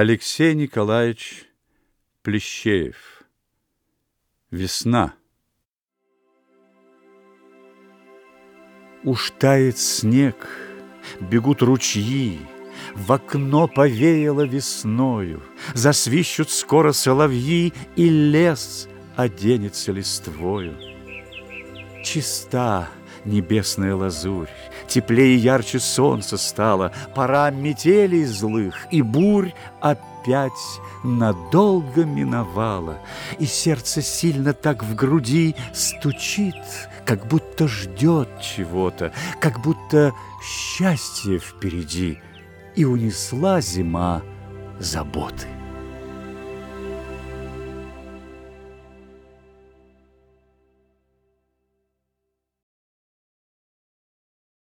Алексей Николаевич Плещеев Весна Уж тает снег, бегут ручьи, В окно повеяло весною, Засвищут скоро соловьи, И лес оденется листвою. Чиста небесная лазурь, Теплее и ярче солнце стало, Пора метелей злых, и бурь опять надолго миновала, И сердце сильно так в груди стучит, Как будто ждет чего-то, Как будто счастье впереди, И унесла зима заботы.